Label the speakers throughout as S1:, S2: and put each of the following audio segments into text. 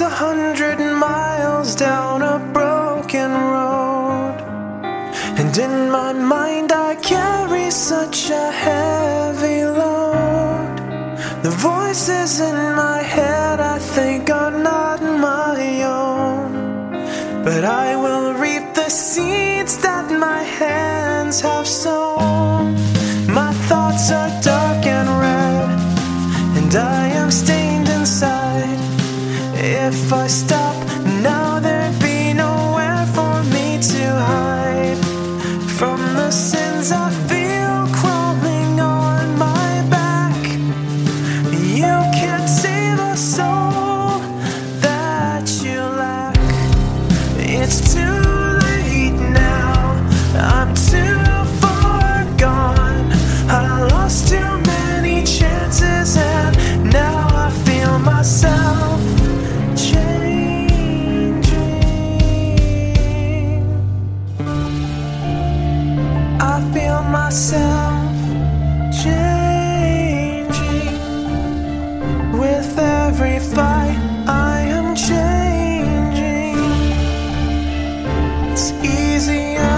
S1: a hundred miles down a broken road. And in my mind, I carry such a heavy load. The voices in my head, I think, are not my own. But I will reap the seeds that my hands have sown. My thoughts are dark and red, and I am inside. If I myself changing. With every fight, I am changing. It's easier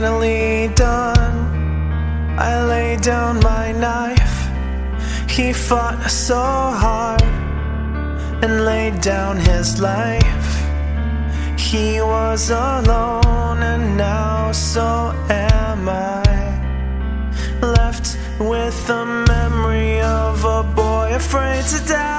S1: finally done. I laid down my knife. He fought so hard and laid down his life. He was alone, and now so am I. Left with the memory of a boy afraid to die.